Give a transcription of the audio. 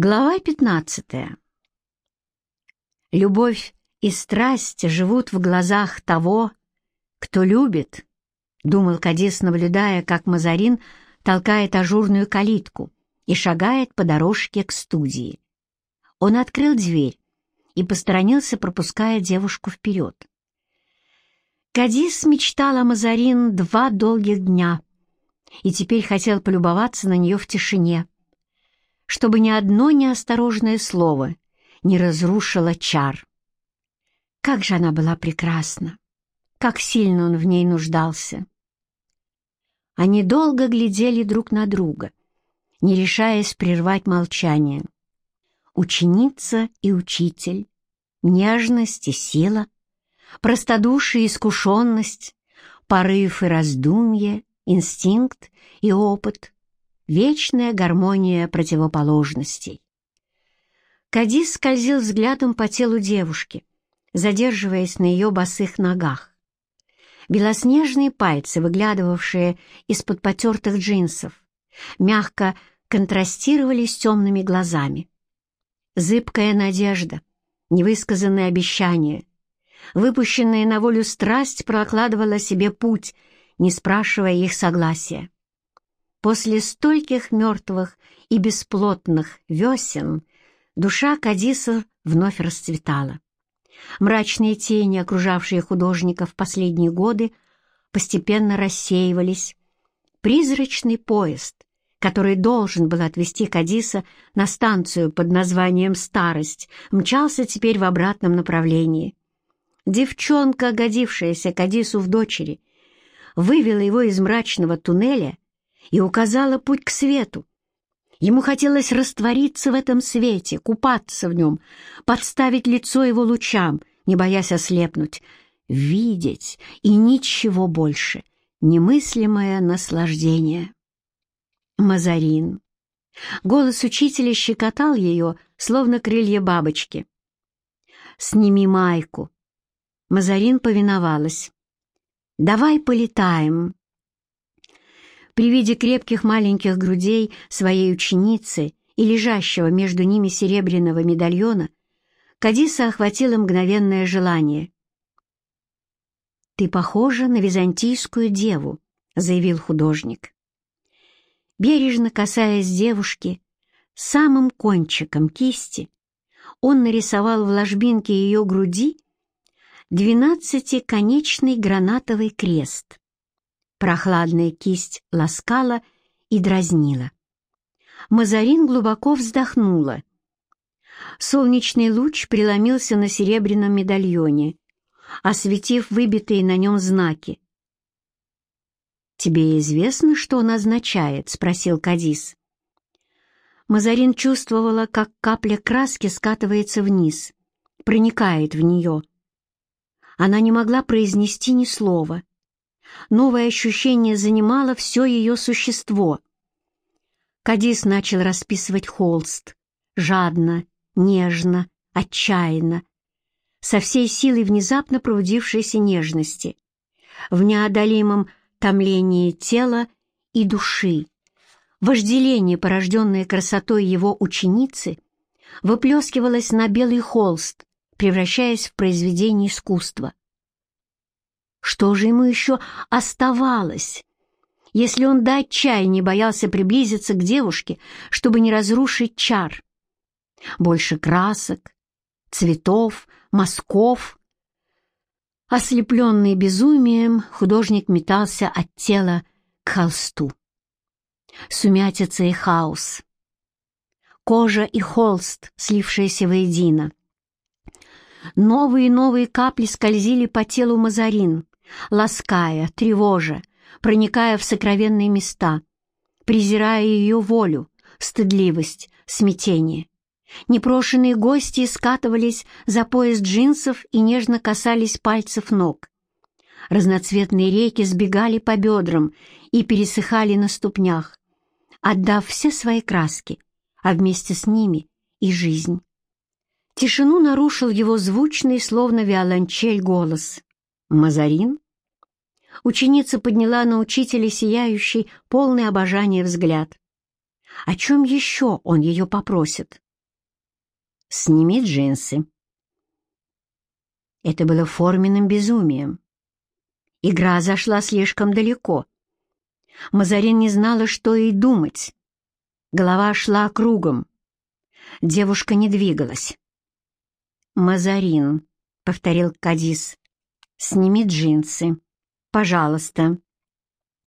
Глава 15. Любовь и страсть живут в глазах того, кто любит, думал Кадис, наблюдая, как Мазарин толкает ажурную калитку и шагает по дорожке к студии. Он открыл дверь и посторонился, пропуская девушку вперед. Кадис мечтал о Мазарин два долгих дня и теперь хотел полюбоваться на нее в тишине чтобы ни одно неосторожное слово не разрушило чар. Как же она была прекрасна! Как сильно он в ней нуждался! Они долго глядели друг на друга, не решаясь прервать молчание. Ученица и учитель, нежность и сила, простодушие и искушенность, порыв и раздумье, инстинкт и опыт — вечная гармония противоположностей. Кадис скользил взглядом по телу девушки, задерживаясь на ее босых ногах. Белоснежные пальцы, выглядывавшие из-под потертых джинсов, мягко контрастировали с темными глазами. Зыбкая надежда, невысказанное обещание, выпущенная на волю страсть прокладывала себе путь, не спрашивая их согласия. После стольких мертвых и бесплотных весен душа Кадиса вновь расцветала. Мрачные тени, окружавшие художника в последние годы, постепенно рассеивались. Призрачный поезд, который должен был отвезти Кадиса на станцию под названием «Старость», мчался теперь в обратном направлении. Девчонка, годившаяся Кадису в дочери, вывела его из мрачного туннеля и указала путь к свету. Ему хотелось раствориться в этом свете, купаться в нем, подставить лицо его лучам, не боясь ослепнуть, видеть и ничего больше, немыслимое наслаждение. Мазарин. Голос учителя щекотал ее, словно крылья бабочки. «Сними майку». Мазарин повиновалась. «Давай полетаем». При виде крепких маленьких грудей своей ученицы и лежащего между ними серебряного медальона, Кадиса охватило мгновенное желание. «Ты похожа на византийскую деву», — заявил художник. Бережно касаясь девушки, самым кончиком кисти он нарисовал в ложбинке ее груди двенадцатиконечный гранатовый крест. Прохладная кисть ласкала и дразнила. Мазарин глубоко вздохнула. Солнечный луч преломился на серебряном медальоне, осветив выбитые на нем знаки. «Тебе известно, что он означает?» — спросил Кадис. Мазарин чувствовала, как капля краски скатывается вниз, проникает в нее. Она не могла произнести ни слова. Новое ощущение занимало все ее существо. Кадис начал расписывать холст, жадно, нежно, отчаянно, со всей силой внезапно пробудившейся нежности, в неодолимом томлении тела и души. Вожделение, порожденное красотой его ученицы, выплескивалось на белый холст, превращаясь в произведение искусства. Что же ему еще оставалось, если он до отчаяния боялся приблизиться к девушке, чтобы не разрушить чар? Больше красок, цветов, мазков. Ослепленный безумием, художник метался от тела к холсту. Сумятица и хаос. Кожа и холст, слившиеся воедино. Новые и новые капли скользили по телу Мазарин, лаская, тревожа, проникая в сокровенные места, презирая ее волю, стыдливость, смятение. Непрошенные гости скатывались за пояс джинсов и нежно касались пальцев ног. Разноцветные реки сбегали по бедрам и пересыхали на ступнях, отдав все свои краски, а вместе с ними и жизнь. Тишину нарушил его звучный, словно виолончель, голос. «Мазарин?» Ученица подняла на учителя сияющий, полный обожания взгляд. О чем еще он ее попросит? «Сними джинсы». Это было форменным безумием. Игра зашла слишком далеко. Мазарин не знала, что ей думать. Голова шла кругом. Девушка не двигалась. «Мазарин», — повторил Кадис, — «сними джинсы, пожалуйста».